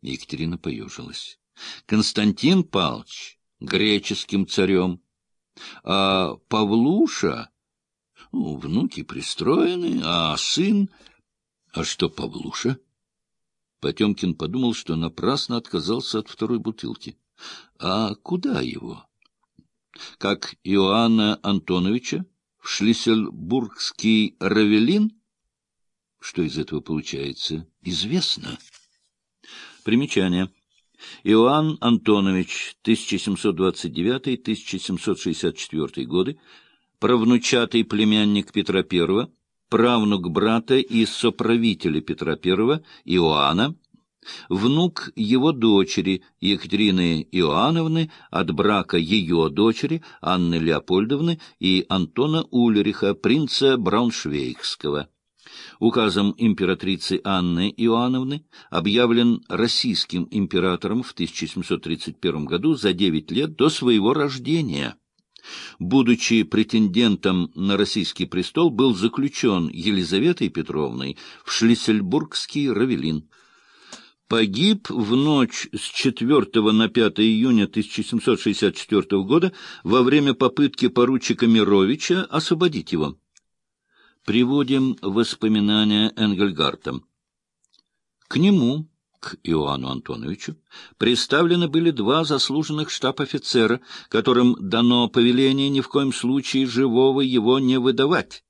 Екатерина поежилась. Константин Павлович греческим царем, а Павлуша... Ну, внуки пристроены, а сын... А что Павлуша? Потемкин подумал, что напрасно отказался от второй бутылки. А куда его? Как Иоанна Антоновича в Шлиссельбургский Равелин? Что из этого получается, известно. Примечание. Иоанн Антонович, 1729-1764 годы, правнучатый племянник Петра I, правнук брата и соправителя Петра I, Иоанна, внук его дочери Екатерины Иоанновны от брака ее дочери Анны Леопольдовны и Антона Ульриха, принца Брауншвейгского. Указом императрицы Анны Иоанновны объявлен российским императором в 1731 году за девять лет до своего рождения. Будучи претендентом на российский престол, был заключен Елизаветой Петровной в Шлиссельбургский Равелин. Погиб в ночь с 4 на 5 июня 1764 года во время попытки поручика Мировича освободить его. Приводим воспоминания Энгельгарта. К нему к Иоанну Антоновичу представлены были два заслуженных штаб-офицера, которым дано повеление ни в коем случае живого его не выдавать.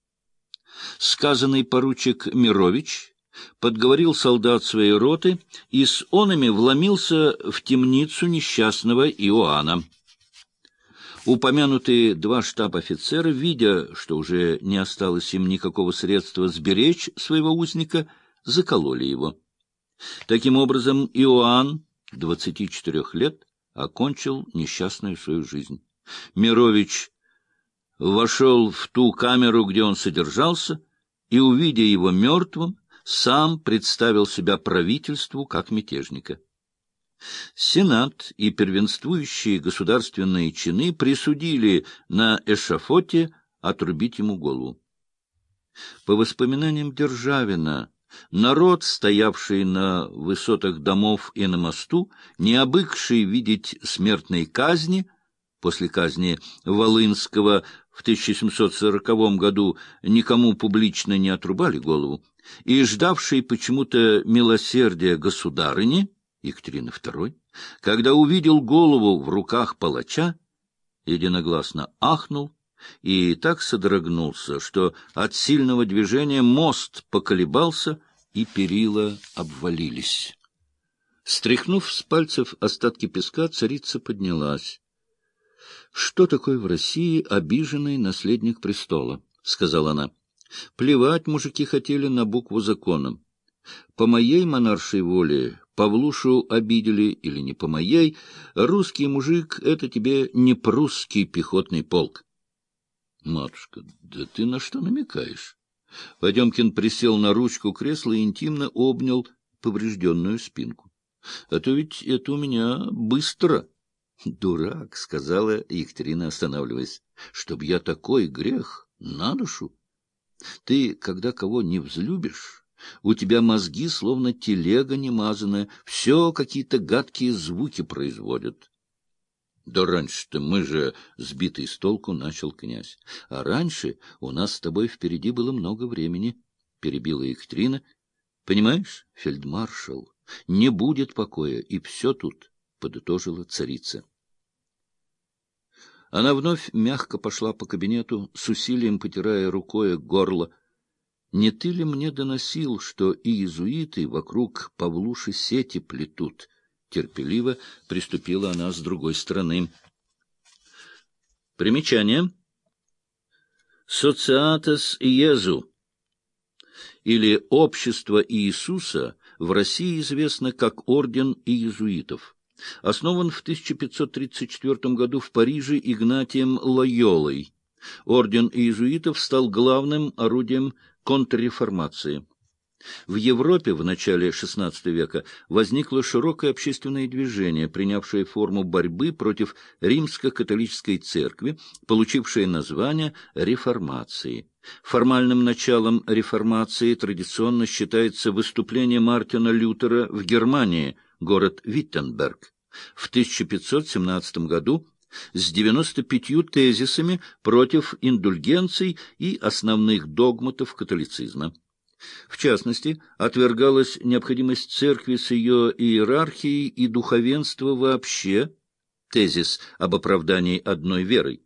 Сказанный поручик Мирович подговорил солдат своей роты и с онами вломился в темницу несчастного Иоанна. Упомянутые два штаб-офицера, видя, что уже не осталось им никакого средства сберечь своего узника, закололи его. Таким образом, Иоанн, 24 лет, окончил несчастную свою жизнь. Мирович вошел в ту камеру, где он содержался, и, увидя его мертвым, сам представил себя правительству как мятежника. Сенат и первенствующие государственные чины присудили на эшафоте отрубить ему голову. По воспоминаниям Державина, Народ, стоявший на высотах домов и на мосту, не обыкший видеть смертной казни, после казни Волынского в 1740 году никому публично не отрубали голову, и ждавший почему-то милосердия государыни, Екатерины II, когда увидел голову в руках палача, единогласно ахнул и так содрогнулся, что от сильного движения мост поколебался, и перила обвалились. Стряхнув с пальцев остатки песка, царица поднялась. — Что такое в России обиженный наследник престола? — сказала она. — Плевать мужики хотели на букву закона. По моей монаршей воле Павлушу обидели или не по моей, русский мужик — это тебе не прусский пехотный полк. Матушка, да ты на что намекаешь? Потемкин присел на ручку кресла и интимно обнял поврежденную спинку. — А то ведь это у меня быстро. — Дурак, — сказала Екатерина, останавливаясь, — чтоб я такой грех на душу. Ты, когда кого не взлюбишь, у тебя мозги словно телега немазанная, все какие-то гадкие звуки производят. Да раньше-то мы же сбитый с толку, — начал князь. А раньше у нас с тобой впереди было много времени, — перебила Екатерина. Понимаешь, фельдмаршал, не будет покоя, и все тут, — подытожила царица. Она вновь мягко пошла по кабинету, с усилием потирая рукой горло. Не ты ли мне доносил, что и иезуиты вокруг Павлуши сети плетут? — Терпеливо приступила она с другой стороны. Примечание. «Социатес Иезу» или «Общество Иисуса» в России известно как Орден Иезуитов. Основан в 1534 году в Париже Игнатием Лойолой. Орден Иезуитов стал главным орудием контрреформации. В Европе в начале XVI века возникло широкое общественное движение, принявшее форму борьбы против римско-католической церкви, получившее название реформации. Формальным началом реформации традиционно считается выступление Мартина Лютера в Германии город Виттенберг, в 1517 году с 95 тезисами против индульгенций и основных догматов католицизма. В частности, отвергалась необходимость церкви с ее иерархией и духовенства вообще, тезис об оправдании одной верой,